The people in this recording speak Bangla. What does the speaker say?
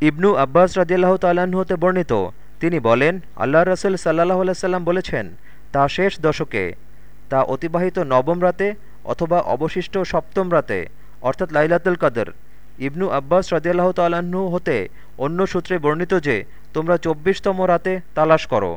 ইবনু আব্বাস রাজিয়াল্লাহ তাল্লাহ্ন হতে বর্ণিত। তিনি বলেন আল্লাহ রসুল সাল্লাহ আলাইসাল্লাম বলেছেন, তা শেষ দশকে, তা অতিবাহিত নবম রাতে অথবা অবশিষ্ট সপ্তম রাতে, অর্থাৎ লাইলাতুল কাদর। ইবনু আব্বাস রাজিয়াল্লাহ তাল্লাহ্ন হতে অন্য সূত্রে বর্ণিত যে, তোমরা চব্বিশতম রাতে তালাশ করো।